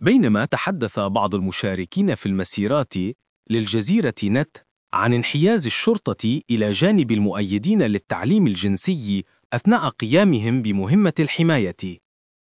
بينما تحدث بعض المشاركين في المسيرات للجزيرة نت عن انحياز الشرطة إلى جانب المؤيدين للتعليم الجنسي أثناء قيامهم بمهمة الحماية.